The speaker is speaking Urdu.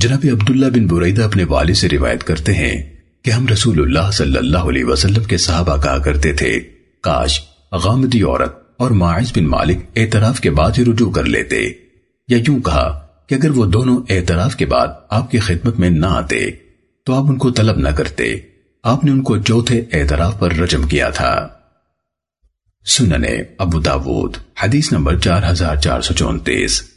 جناب عبداللہ بن بریدہ اپنے والد سے روایت کرتے ہیں کہ ہم رسول اللہ صلی اللہ علیہ وسلم کے صحابہ کہا کرتے تھے۔ کاش غامدی عورت اور معاذ بن مالک اعتراف کے بعد ہی رجوع کر لیتے۔ یا یوں کہا کہ اگر وہ دونوں اعتراف کے بعد آپ کی خدمت میں نہ آتے تو آپ ان کو طلب نہ کرتے۔ آپ نے ان کو چوتھے اعتراف پر رجم کیا تھا۔ سننے ابو داود، حدیث نمبر چار ہزار چار سو چونتیس۔